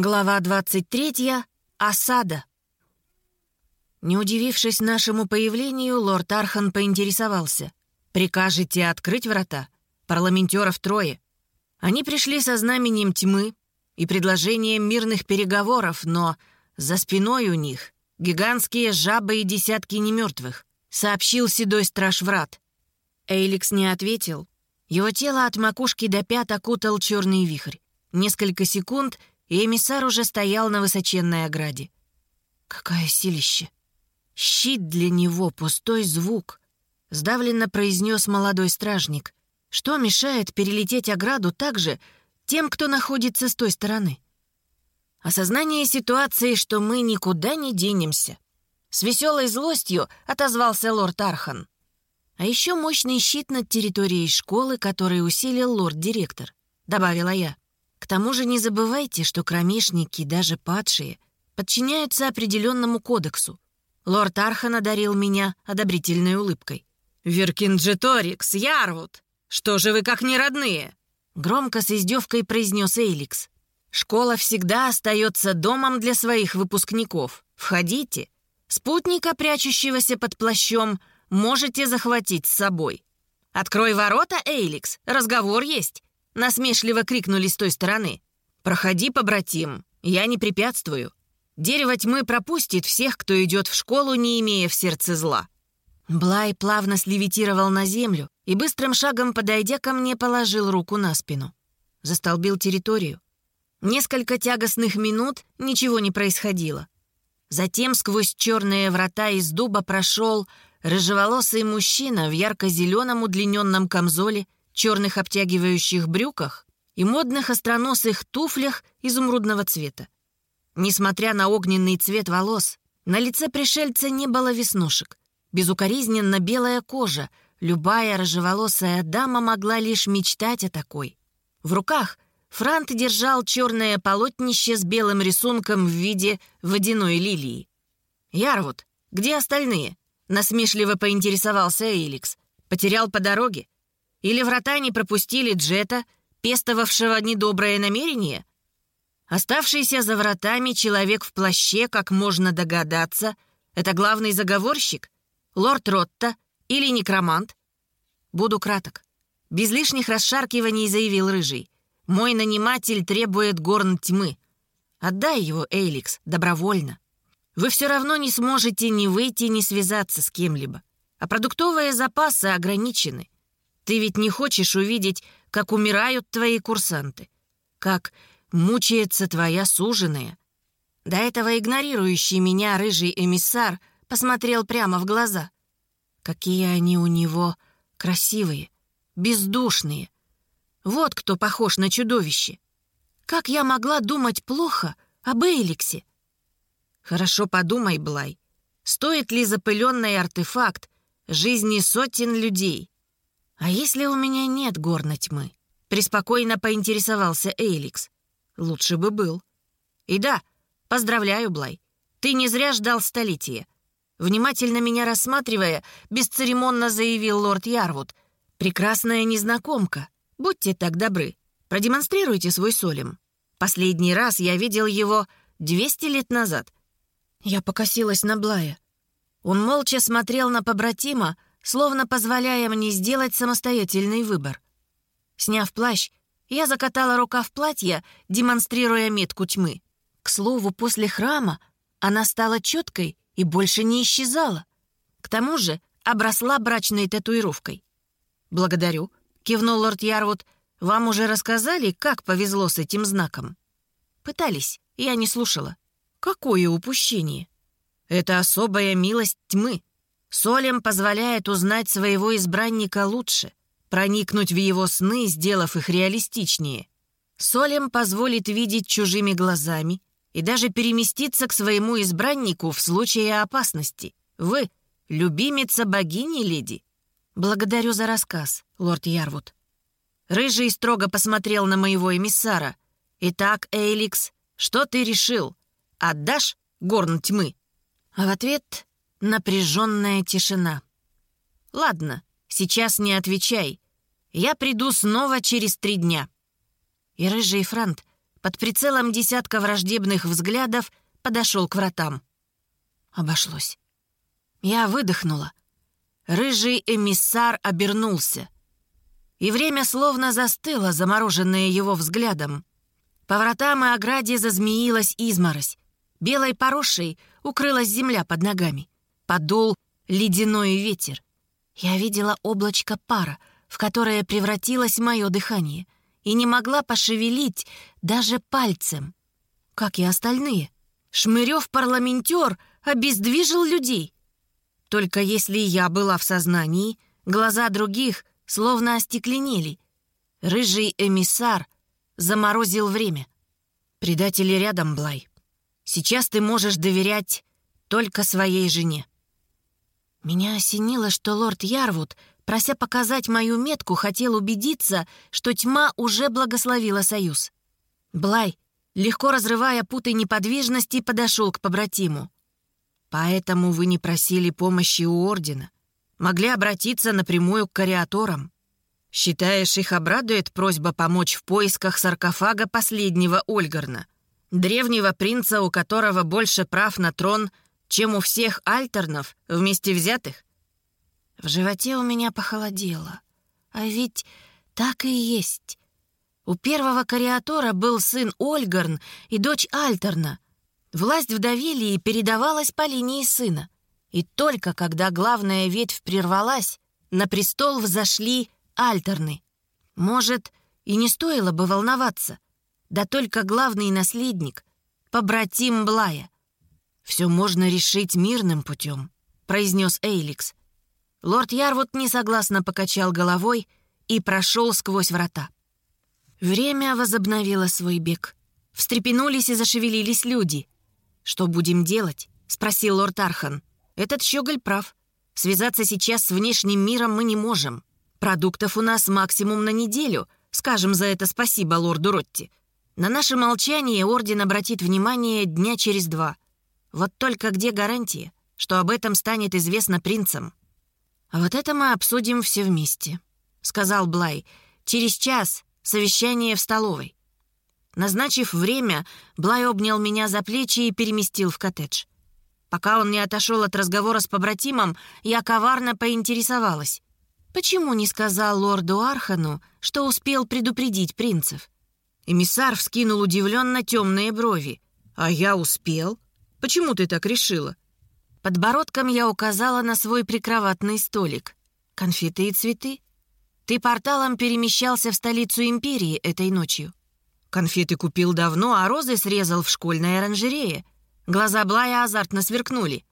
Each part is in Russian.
Глава 23. Осада. Не удивившись нашему появлению, лорд Архан поинтересовался. «Прикажете открыть врата? Парламентеров трое. Они пришли со знаменем тьмы и предложением мирных переговоров, но за спиной у них гигантские жабы и десятки немертвых», сообщил седой страж врат. Эйликс не ответил. Его тело от макушки до пят окутал черный вихрь. Несколько секунд — и эмиссар уже стоял на высоченной ограде. «Какая силище!» «Щит для него, пустой звук», — сдавленно произнес молодой стражник. «Что мешает перелететь ограду так же тем, кто находится с той стороны?» Осознание ситуации, что мы никуда не денемся. С веселой злостью отозвался лорд Архан. А еще мощный щит над территорией школы, который усилил лорд-директор, добавила я. К тому же не забывайте, что кромешники, даже падшие, подчиняются определенному кодексу. Лорд Архан одарил меня одобрительной улыбкой. «Веркинджеторикс, Ярвуд! Что же вы как не родные?» Громко с издевкой произнес Эйликс. «Школа всегда остается домом для своих выпускников. Входите. Спутника, прячущегося под плащом, можете захватить с собой. Открой ворота, Эйликс, разговор есть. Насмешливо крикнули с той стороны. «Проходи, побратим, я не препятствую. Дерево тьмы пропустит всех, кто идет в школу, не имея в сердце зла». Блай плавно слевитировал на землю и быстрым шагом, подойдя ко мне, положил руку на спину. Застолбил территорию. Несколько тягостных минут ничего не происходило. Затем сквозь черные врата из дуба прошел рыжеволосый мужчина в ярко-зеленом удлиненном камзоле черных обтягивающих брюках и модных остроносых туфлях изумрудного цвета. Несмотря на огненный цвет волос, на лице пришельца не было веснушек. Безукоризненно белая кожа, любая рыжеволосая дама могла лишь мечтать о такой. В руках Франт держал черное полотнище с белым рисунком в виде водяной лилии. «Ярвуд, где остальные?» — насмешливо поинтересовался Эйликс. «Потерял по дороге?» Или врата не пропустили Джета, пестовавшего недоброе намерение? Оставшийся за вратами человек в плаще, как можно догадаться, это главный заговорщик? Лорд Ротта или некромант? Буду краток. Без лишних расшаркиваний заявил Рыжий. Мой наниматель требует горн тьмы. Отдай его, Эйликс, добровольно. Вы все равно не сможете ни выйти, ни связаться с кем-либо. А продуктовые запасы ограничены. Ты ведь не хочешь увидеть, как умирают твои курсанты, как мучается твоя суженая. До этого игнорирующий меня рыжий эмиссар посмотрел прямо в глаза. Какие они у него красивые, бездушные. Вот кто похож на чудовище. Как я могла думать плохо об Эйликсе? Хорошо подумай, Блай, стоит ли запыленный артефакт жизни сотен людей? «А если у меня нет горной тьмы?» — преспокойно поинтересовался Эйликс. «Лучше бы был». «И да, поздравляю, Блай. Ты не зря ждал столетия». Внимательно меня рассматривая, бесцеремонно заявил лорд Ярвуд. «Прекрасная незнакомка. Будьте так добры. Продемонстрируйте свой солем. Последний раз я видел его 200 лет назад». Я покосилась на Блая. Он молча смотрел на побратима, словно позволяя мне сделать самостоятельный выбор. Сняв плащ, я закатала рукав платья, демонстрируя метку тьмы. К слову, после храма она стала четкой и больше не исчезала. К тому же обросла брачной татуировкой. «Благодарю», — кивнул лорд Ярвуд. «Вам уже рассказали, как повезло с этим знаком?» «Пытались, я не слушала». «Какое упущение?» «Это особая милость тьмы», Солем позволяет узнать своего избранника лучше, проникнуть в его сны, сделав их реалистичнее. Солем позволит видеть чужими глазами и даже переместиться к своему избраннику в случае опасности. Вы — любимица богини, леди. Благодарю за рассказ, лорд Ярвуд. Рыжий строго посмотрел на моего эмиссара. «Итак, Эйликс, что ты решил? Отдашь горн тьмы?» А в ответ Напряженная тишина. «Ладно, сейчас не отвечай. Я приду снова через три дня». И рыжий франт под прицелом десятка враждебных взглядов подошел к вратам. Обошлось. Я выдохнула. Рыжий эмиссар обернулся. И время словно застыло, замороженное его взглядом. По вратам и ограде зазмеилась изморозь. Белой порошей укрылась земля под ногами. Подул ледяной ветер. Я видела облачко пара, в которое превратилось мое дыхание, и не могла пошевелить даже пальцем. Как и остальные. Шмырев-парламентер обездвижил людей. Только если я была в сознании, глаза других словно остекленели. Рыжий эмиссар заморозил время. Предатели рядом, Блай. Сейчас ты можешь доверять только своей жене. Меня осенило, что лорд Ярвуд, прося показать мою метку, хотел убедиться, что тьма уже благословила союз. Блай, легко разрывая путы неподвижности, подошел к побратиму. «Поэтому вы не просили помощи у Ордена. Могли обратиться напрямую к кариаторам. Считаешь, их обрадует просьба помочь в поисках саркофага последнего Ольгарна, древнего принца, у которого больше прав на трон — чем у всех альтернов вместе взятых? В животе у меня похолодело. А ведь так и есть. У первого кариатора был сын Ольгарн и дочь Альтерна. Власть в Давилии передавалась по линии сына. И только когда главная ветвь прервалась, на престол взошли Альтерны. Может, и не стоило бы волноваться. Да только главный наследник — побратим Блая — «Все можно решить мирным путем», — произнес Эйликс. Лорд Ярвуд несогласно покачал головой и прошел сквозь врата. Время возобновило свой бег. Встрепенулись и зашевелились люди. «Что будем делать?» — спросил лорд Архан. «Этот щеголь прав. Связаться сейчас с внешним миром мы не можем. Продуктов у нас максимум на неделю. Скажем за это спасибо лорду Ротти. На наше молчание Орден обратит внимание дня через два — вот только где гарантия, что об этом станет известно принцам? Вот это мы обсудим все вместе, сказал Блай. Через час совещание в столовой. Назначив время, Блай обнял меня за плечи и переместил в коттедж. Пока он не отошел от разговора с побратимом, я коварно поинтересовалась. Почему не сказал лорду Архану, что успел предупредить принцев? Эмиссар вскинул удивленно темные брови. «А я успел?» Почему ты так решила?» Подбородком я указала на свой прикроватный столик. «Конфеты и цветы. Ты порталом перемещался в столицу империи этой ночью. Конфеты купил давно, а розы срезал в школьной оранжерее. Глаза Блая азартно сверкнули.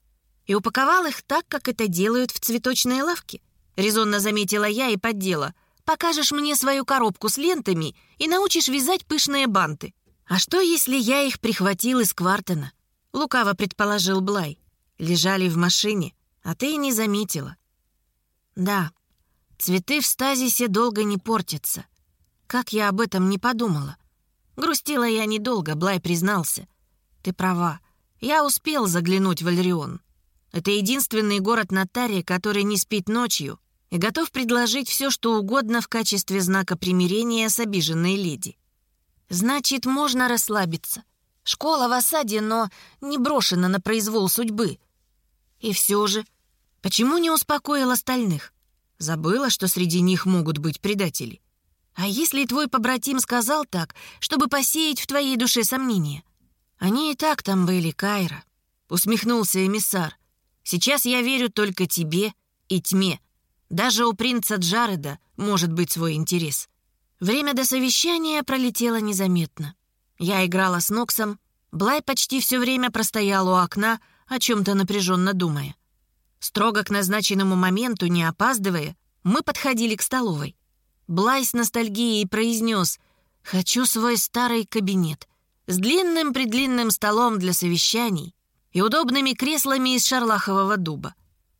И упаковал их так, как это делают в цветочной лавке. Резонно заметила я и поддела. «Покажешь мне свою коробку с лентами и научишь вязать пышные банты. А что, если я их прихватил из Квартена? Лукаво предположил Блай. Лежали в машине, а ты и не заметила. Да, цветы в стазисе долго не портятся. Как я об этом не подумала. Грустила я недолго, Блай признался. Ты права. Я успел заглянуть в Альрион. Это единственный город на Таре, который не спит ночью и готов предложить все, что угодно в качестве знака примирения с обиженной леди. Значит, можно расслабиться. Школа в осаде, но не брошена на произвол судьбы. И все же, почему не успокоил остальных? Забыла, что среди них могут быть предатели. А если твой побратим сказал так, чтобы посеять в твоей душе сомнения? Они и так там были, Кайра. Усмехнулся эмиссар. Сейчас я верю только тебе и тьме. Даже у принца Джареда может быть свой интерес. Время до совещания пролетело незаметно. Я играла с Ноксом. Блай почти все время простоял у окна, о чем-то напряженно думая. Строго к назначенному моменту, не опаздывая, мы подходили к столовой. Блай с ностальгией произнес «Хочу свой старый кабинет с длинным-предлинным столом для совещаний и удобными креслами из шарлахового дуба.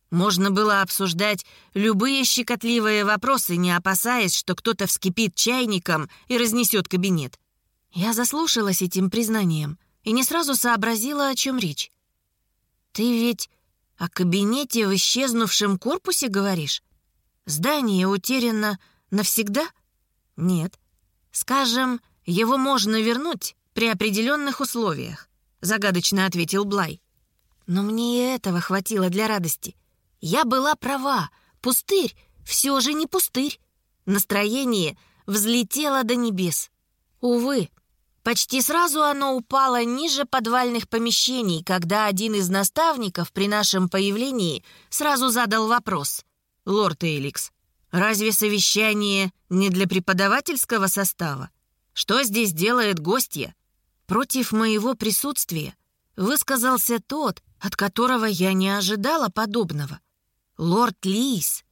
Можно было обсуждать любые щекотливые вопросы, не опасаясь, что кто-то вскипит чайником и разнесет кабинет. Я заслушалась этим признанием и не сразу сообразила, о чем речь. «Ты ведь о кабинете в исчезнувшем корпусе говоришь? Здание утеряно навсегда?» «Нет. Скажем, Его можно вернуть при определенных условиях», — загадочно ответил Блай. Но мне и этого хватило для радости. Я была права. Пустырь все же не пустырь. Настроение взлетело до небес. Увы, почти сразу оно упало ниже подвальных помещений, когда один из наставников при нашем появлении сразу задал вопрос. «Лорд Эликс, разве совещание не для преподавательского состава? Что здесь делает гостья?» Против моего присутствия высказался тот, от которого я не ожидала подобного. Лорд Лис.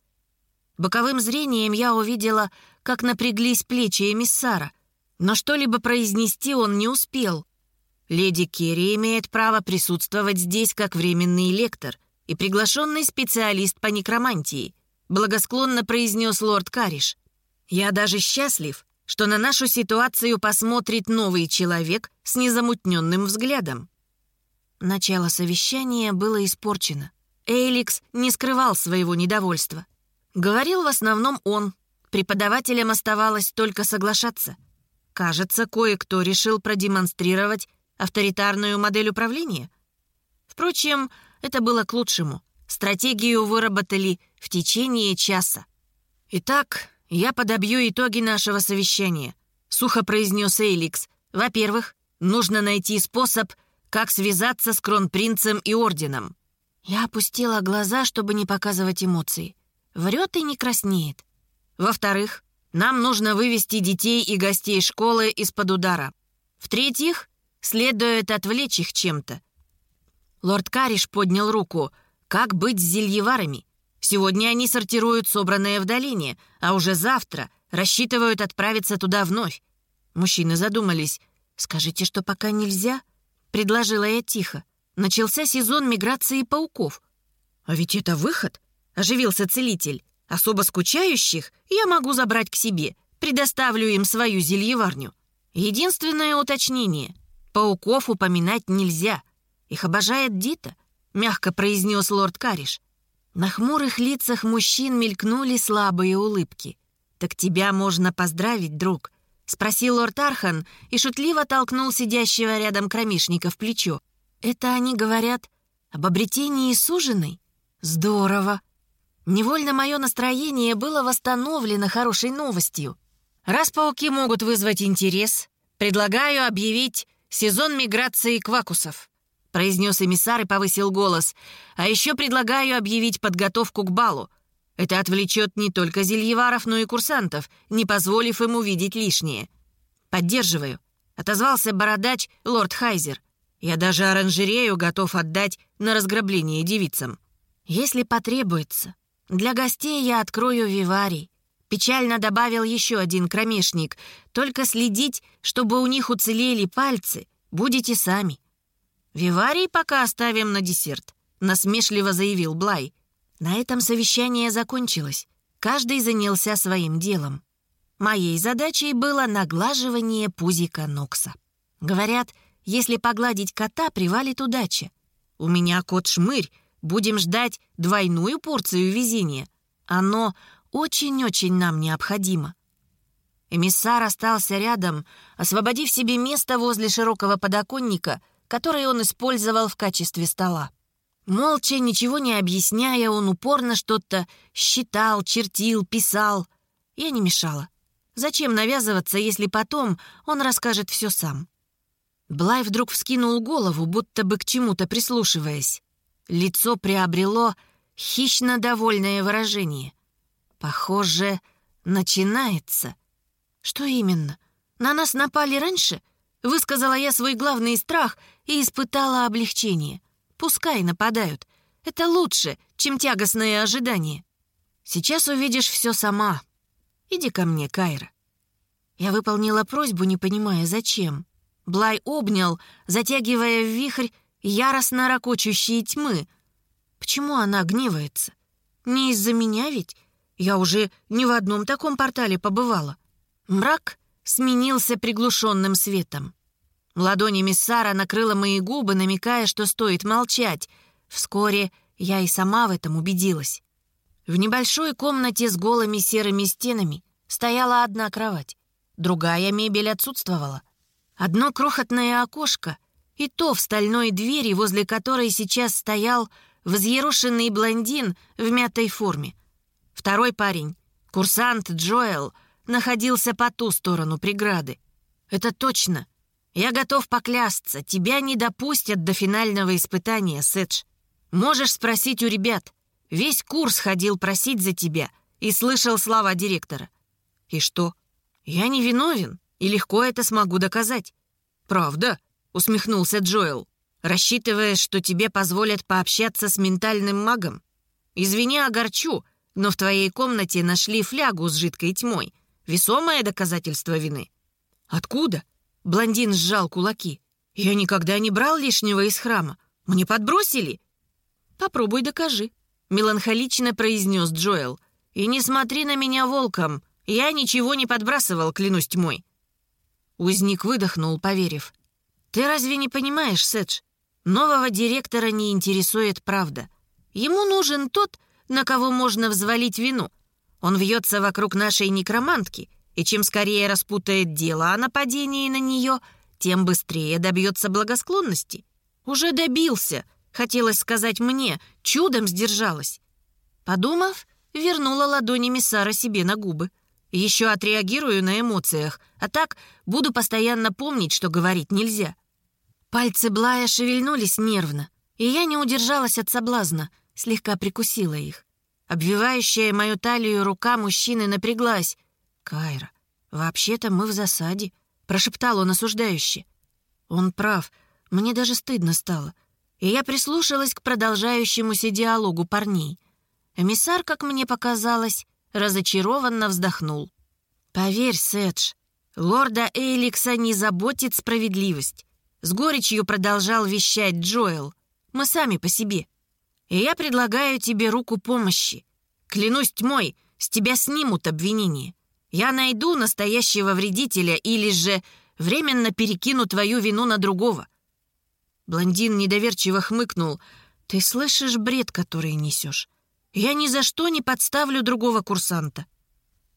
Боковым зрением я увидела, как напряглись плечи эмиссара, но что-либо произнести он не успел. Леди Керри имеет право присутствовать здесь как временный лектор и приглашенный специалист по некромантии, благосклонно произнес лорд Кариш. Я даже счастлив, что на нашу ситуацию посмотрит новый человек с незамутненным взглядом. Начало совещания было испорчено. Эликс не скрывал своего недовольства. Говорил в основном он. Преподавателям оставалось только соглашаться. Кажется, кое-кто решил продемонстрировать авторитарную модель управления. Впрочем, это было к лучшему. Стратегию выработали в течение часа. Итак, я подобью итоги нашего совещания, сухо произнес Эликс. Во-первых, нужно найти способ как связаться с кронпринцем и орденом. Я опустила глаза, чтобы не показывать эмоции. Врет и не краснеет. Во-вторых, нам нужно вывести детей и гостей школы из-под удара. В-третьих, следует отвлечь их чем-то. Лорд Кариш поднял руку. Как быть с зельеварами? Сегодня они сортируют собранное в долине, а уже завтра рассчитывают отправиться туда вновь. Мужчины задумались. «Скажите, что пока нельзя?» предложила я тихо. Начался сезон миграции пауков. «А ведь это выход», — оживился целитель. «Особо скучающих я могу забрать к себе, предоставлю им свою зельеварню. Единственное уточнение — пауков упоминать нельзя. Их обожает Дита», — мягко произнес лорд Кариш. На хмурых лицах мужчин мелькнули слабые улыбки. «Так тебя можно поздравить, друг. — спросил лорд Архан и шутливо толкнул сидящего рядом кромишника в плечо. «Это они говорят об обретении суженой? Здорово!» Невольно мое настроение было восстановлено хорошей новостью. Раз пауки могут вызвать интерес, предлагаю объявить сезон миграции квакусов, произнес эмиссар и повысил голос. А еще предлагаю объявить подготовку к балу. Это отвлечет не только зельеваров, но и курсантов, не позволив им увидеть лишнее. «Поддерживаю», — отозвался бородач лорд Хайзер. «Я даже оранжерею готов отдать на разграбление девицам. Если потребуется, для гостей я открою виварий». Печально добавил еще один кромешник. «Только следить, чтобы у них уцелели пальцы, будете сами». «Виварий пока оставим на десерт», — насмешливо заявил Блай. На этом совещание закончилось. Каждый занялся своим делом. Моей задачей было наглаживание пузика Нокса. Говорят, если погладить кота, привалит удача. У меня кот-шмырь, будем ждать двойную порцию везения. Оно очень-очень нам необходимо. Эмиссар остался рядом, освободив себе место возле широкого подоконника, который он использовал в качестве стола. Молча, ничего не объясняя, он упорно что-то считал, чертил, писал. Я не мешала. Зачем навязываться, если потом он расскажет все сам? Блай вдруг вскинул голову, будто бы к чему-то прислушиваясь. Лицо приобрело хищно довольное выражение. Похоже, начинается. Что именно? На нас напали раньше? Высказала я свой главный страх и испытала облегчение. Пускай нападают. Это лучше, чем тягостное ожидание. Сейчас увидишь все сама. Иди ко мне, Кайра. Я выполнила просьбу, не понимая, зачем. Блай обнял, затягивая в вихрь яростно ракочущие тьмы. Почему она гневается? Не из-за меня ведь? Я уже ни в одном таком портале побывала. Мрак сменился приглушенным светом. Ладонь эмиссара накрыла мои губы, намекая, что стоит молчать. Вскоре я и сама в этом убедилась. В небольшой комнате с голыми серыми стенами стояла одна кровать. другая мебель отсутствовала. Одно крохотное окошко, и то в стальной двери, возле которой сейчас стоял взъерошенный блондин в мятой форме. Второй парень, курсант Джоэл, находился по ту сторону преграды. Это точно. Я готов поклясться, тебя не допустят до финального испытания, Сэдж. Можешь спросить у ребят. Весь курс ходил просить за тебя и слышал слова директора. И что? Я не виновен и легко это смогу доказать. Правда? Усмехнулся Джоэл. Рассчитывая, что тебе позволят пообщаться с ментальным магом? Извини, огорчу, но в твоей комнате нашли флягу с жидкой тьмой. Весомое доказательство вины. Откуда? Блондин сжал кулаки. Я никогда не брал лишнего из храма. Мне подбросили. Попробуй докажи, меланхолично произнес Джоэл. И не смотри на меня волком. Я ничего не подбрасывал, клянусь тьмой. Узник выдохнул, поверив. Ты разве не понимаешь, Сэдж? Нового директора не интересует правда. Ему нужен тот, на кого можно взвалить вину. Он вьется вокруг нашей некромантки, и чем скорее распутает дело о нападении на нее, тем быстрее добьется благосклонности. Уже добился, хотелось сказать мне, чудом сдержалась. Подумав, вернула ладонями Сара себе на губы. Еще отреагирую на эмоциях, а так буду постоянно помнить, что говорить нельзя. Пальцы Блая шевельнулись нервно, и я не удержалась от соблазна, слегка прикусила их. Обвивающая мою талию рука мужчины напряглась. «Кайра, вообще-то мы в засаде», — прошептал он осуждающе. Он прав, мне даже стыдно стало. И я прислушалась к продолжающемуся диалогу парней. Эмиссар, как мне показалось, разочарованно вздохнул. «Поверь, Сэдж, лорда Эйликса не заботит справедливость. С горечью продолжал вещать Джоэл. «Мы сами по себе. И я предлагаю тебе руку помощи. Клянусь тьмой, с тебя снимут обвинение. Я найду настоящего вредителя или же временно перекину твою вину на другого». Блондин недоверчиво хмыкнул. «Ты слышишь бред, который несешь? Я ни за что не подставлю другого курсанта».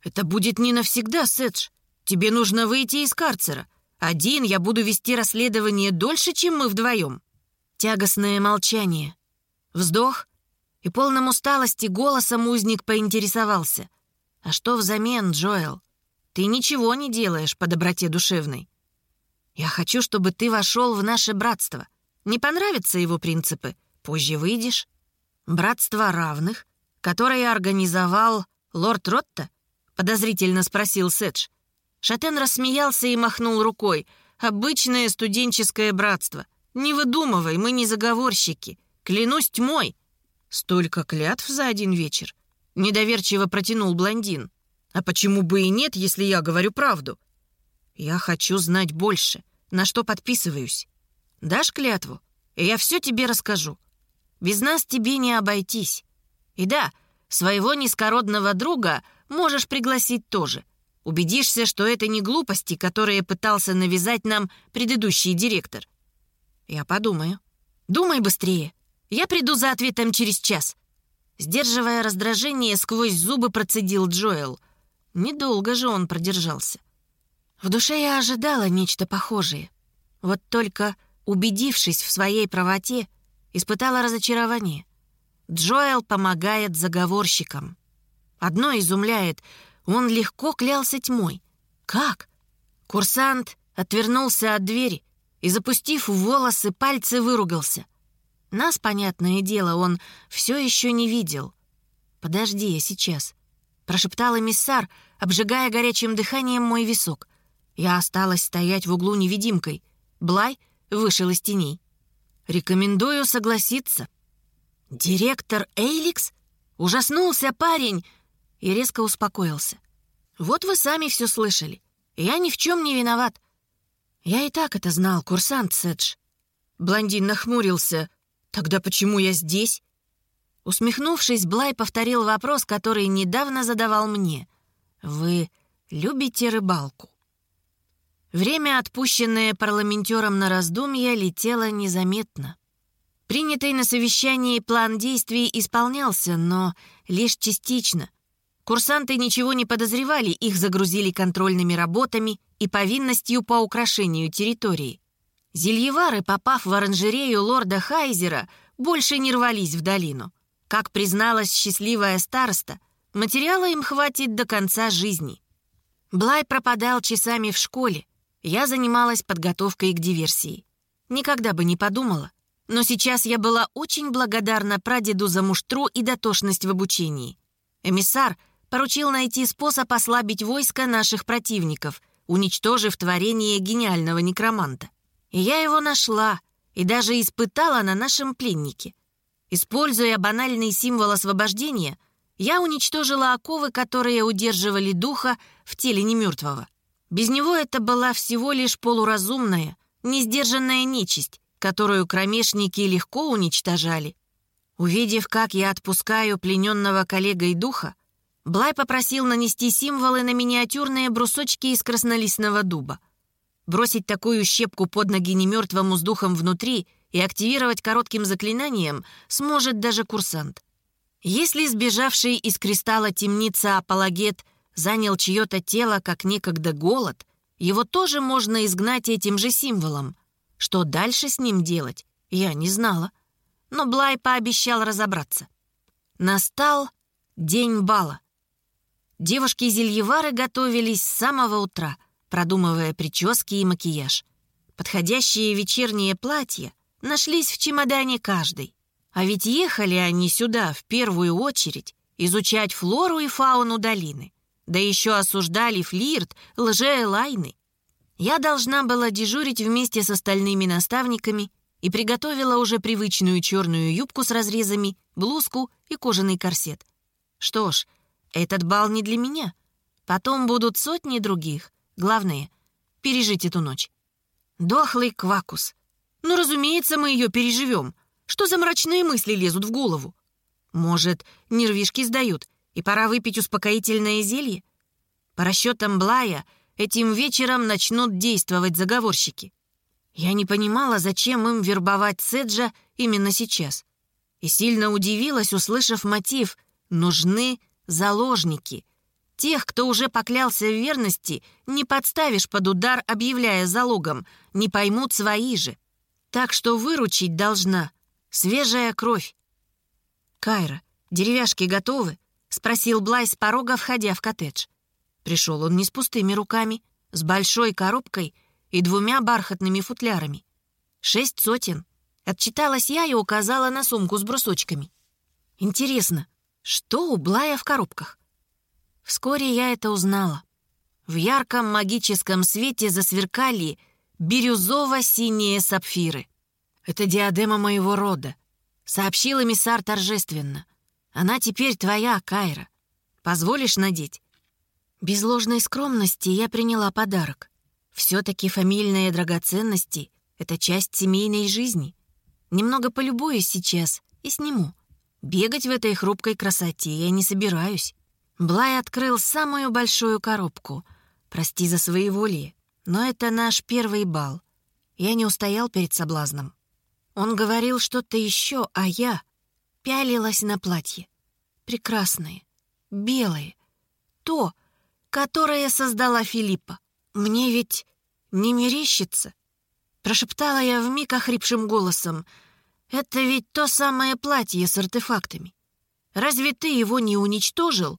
«Это будет не навсегда, Сэдж. Тебе нужно выйти из карцера. Один я буду вести расследование дольше, чем мы вдвоем. Тягостное молчание. Вздох. И полным усталости голосом узник поинтересовался. «А что взамен, Джоэл? Ты ничего не делаешь по доброте душевной. Я хочу, чтобы ты вошел в наше братство. Не понравятся его принципы? Позже выйдешь. Братство равных, которое организовал лорд Ротта?» подозрительно спросил Сэдж. Шатен рассмеялся и махнул рукой. «Обычное студенческое братство. Не выдумывай, мы не заговорщики. Клянусь тьмой». «Столько клятв за один вечер?» Недоверчиво протянул блондин. «А почему бы и нет, если я говорю правду?» «Я хочу знать больше. На что подписываюсь? Дашь клятву, и я все тебе расскажу. Без нас тебе не обойтись. И да, своего низкородного друга можешь пригласить тоже. Убедишься, что это не глупости, которые пытался навязать нам предыдущий директор. Я подумаю. Думай быстрее. Я приду за ответом через час. Сдерживая раздражение, сквозь зубы процедил Джоэл. Недолго же он продержался. В душе я ожидала нечто похожее. Вот только, убедившись в своей правоте, испытала разочарование. Джоэл помогает заговорщикам. Одно изумляет — он легко клялся тьмой. Как? Курсант отвернулся от двери и, запустив в волосы, пальцы выругался. Нас, понятное дело, он все еще не видел. «Подожди, я сейчас», — прошептал эмиссар, обжигая горячим дыханием мой висок. Я осталась стоять в углу невидимкой. Блай вышел из теней. «Рекомендую согласиться». «Директор Эйликс?» Ужаснулся парень и резко успокоился. «Вот вы сами все слышали. Я ни в чем не виноват». «Я и так это знал, курсант Сэдж». Блондин нахмурился. «Тогда почему я здесь?» Усмехнувшись, Блай повторил вопрос, который недавно задавал мне. «Вы любите рыбалку?» Время, отпущенное парламентером на раздумья, летело незаметно. Принятый на совещании план действий исполнялся, но лишь частично. Курсанты ничего не подозревали, их загрузили контрольными работами и повинностью по украшению территории. Зельевары, попав в оранжерею лорда Хайзера, больше не рвались в долину. Как призналась счастливая староста, материала им хватит до конца жизни. Блай пропадал часами в школе. Я занималась подготовкой к диверсии. Никогда бы не подумала. Но сейчас я была очень благодарна прадеду за муштру и дотошность в обучении. Эмиссар поручил найти способ ослабить войско наших противников, уничтожив творение гениального некроманта. И я его нашла и даже испытала на нашем пленнике. Используя банальный символ освобождения, я уничтожила оковы, которые удерживали духа в теле немертвого. Без него это была всего лишь полуразумная, несдержанная нечисть, которую кромешники легко уничтожали. Увидев, как я отпускаю плененного коллегой духа, Блай попросил нанести символы на миниатюрные брусочки из краснолистного дуба. Бросить такую щепку под ноги немертвому с духом внутри и активировать коротким заклинанием сможет даже курсант. Если сбежавший из кристалла темница апологет занял чье-то тело, как некогда голод, его тоже можно изгнать этим же символом. Что дальше с ним делать, я не знала. Но Блай пообещал разобраться. Настал день бала. Девушки-зельевары готовились с самого утра, продумывая прически и макияж. Подходящие вечерние платья нашлись в чемодане каждой. А ведь ехали они сюда в первую очередь изучать флору и фауну долины. Да еще осуждали флирт, лже-лайны. Я должна была дежурить вместе с остальными наставниками и приготовила уже привычную черную юбку с разрезами, блузку и кожаный корсет. Что ж, этот бал не для меня. Потом будут сотни других. Главное — пережить эту ночь. Дохлый квакус. Ну, разумеется, мы ее переживем. Что за мрачные мысли лезут в голову? Может, нервишки сдают, и пора выпить успокоительное зелье? По расчетам Блая, этим вечером начнут действовать заговорщики. Я не понимала, зачем им вербовать Седжа именно сейчас. И сильно удивилась, услышав мотив «нужны заложники». Тех, кто уже поклялся в верности, не подставишь под удар, объявляя залогом, не поймут свои же. Так что выручить должна свежая кровь. «Кайра, деревяшки готовы?» — спросил Блай с порога, входя в коттедж. Пришел он не с пустыми руками, с большой коробкой и двумя бархатными футлярами. Шесть сотен. Отчиталась я и указала на сумку с брусочками. Интересно, что у Блая в коробках? Вскоре я это узнала. В ярком магическом свете засверкали бирюзово-синие сапфиры. «Это диадема моего рода», — сообщил эмиссар торжественно. «Она теперь твоя, Кайра. Позволишь надеть?» Без ложной скромности я приняла подарок. Все-таки фамильные драгоценности — это часть семейной жизни. Немного полюбуюсь сейчас и сниму. Бегать в этой хрупкой красоте я не собираюсь. Блай открыл самую большую коробку. Прости за своеволие, но это наш первый бал. Я не устоял перед соблазном. Он говорил что-то еще, а я пялилась на платье. Прекрасное, белое. То, которое создала Филиппа. Мне ведь не мерещится. Прошептала я вмиг охрипшим голосом. Это ведь то самое платье с артефактами. Разве ты его не уничтожил?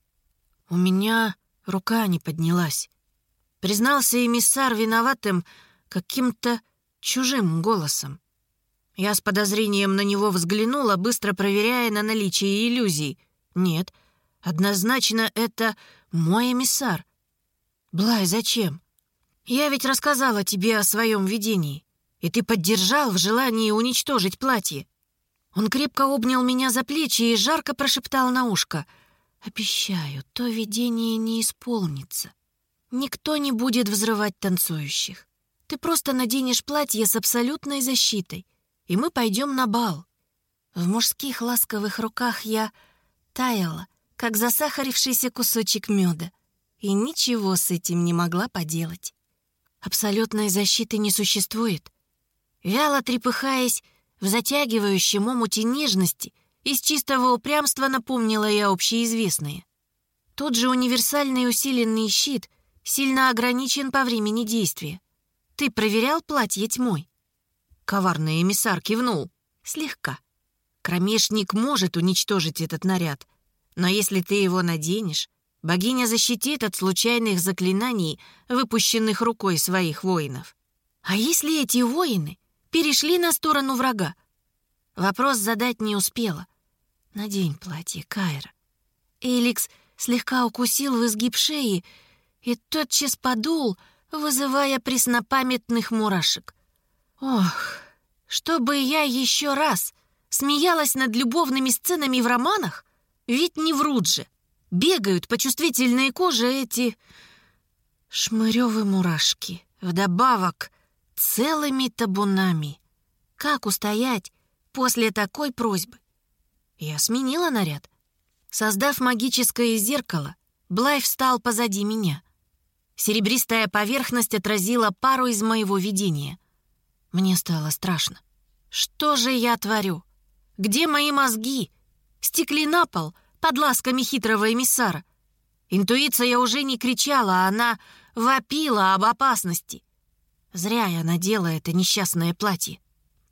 У меня рука не поднялась. Признался эмиссар виноватым каким-то чужим голосом. Я с подозрением на него взглянула, быстро проверяя на наличие иллюзий. Нет, однозначно это мой эмиссар. Блай, зачем? Я ведь рассказала тебе о своем видении, и ты поддержал в желании уничтожить платье. Он крепко обнял меня за плечи и жарко прошептал на ушко. «Обещаю, то видение не исполнится. Никто не будет взрывать танцующих. Ты просто наденешь платье с абсолютной защитой и мы пойдем на бал. В мужских ласковых руках я таяла, как засахарившийся кусочек меда, и ничего с этим не могла поделать. Абсолютной защиты не существует. Вяло трепыхаясь в затягивающем омуте нежности, из чистого упрямства напомнила я общеизвестное. Тот же универсальный усиленный щит сильно ограничен по времени действия. Ты проверял платье тьмой? Коварный эмиссар кивнул. Слегка. Кромешник может уничтожить этот наряд, но если ты его наденешь, богиня защитит от случайных заклинаний, выпущенных рукой своих воинов. А если эти воины перешли на сторону врага? Вопрос задать не успела. Надень платье, Кайра. Эликс слегка укусил в изгиб шеи и тотчас подул, вызывая преснопамятных мурашек. Ох, чтобы я еще раз смеялась над любовными сценами в романах, ведь не врут же. Бегают по чувствительной коже эти шмырёвы мурашки. Вдобавок целыми табунами. Как устоять после такой просьбы? Я сменила наряд. Создав магическое зеркало, Блай встал позади меня. Серебристая поверхность отразила пару из моего видения. Мне стало страшно. Что же я творю? Где мои мозги? Стекли на пол под ласками хитрого эмиссара. Интуиция уже не кричала, она вопила об опасности. Зря я надела это несчастное платье.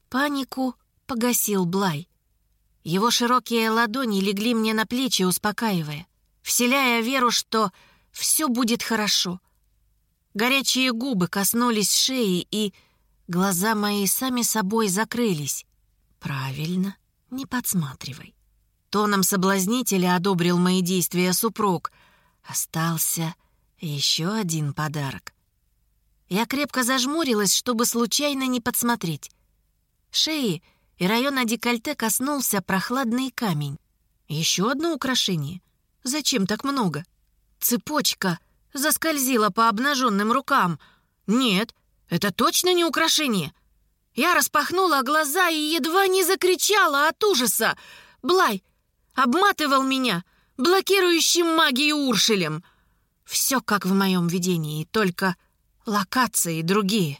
Панику погасил Блай. Его широкие ладони легли мне на плечи, успокаивая, вселяя веру, что все будет хорошо. Горячие губы коснулись шеи, и глаза мои сами собой закрылись. «Правильно, не подсматривай». Тоном соблазнителя одобрил мои действия супруг. Остался еще один подарок. Я крепко зажмурилась, чтобы случайно не подсмотреть. Шеи и района декольте коснулся прохладный камень. Еще одно украшение. Зачем так много? Цепочка заскользила по обнаженным рукам. Нет, это точно не украшение. Я распахнула глаза и едва не закричала от ужаса. Блай обматывал меня блокирующим магией Уршелем. Все как в моем видении, только локации другие.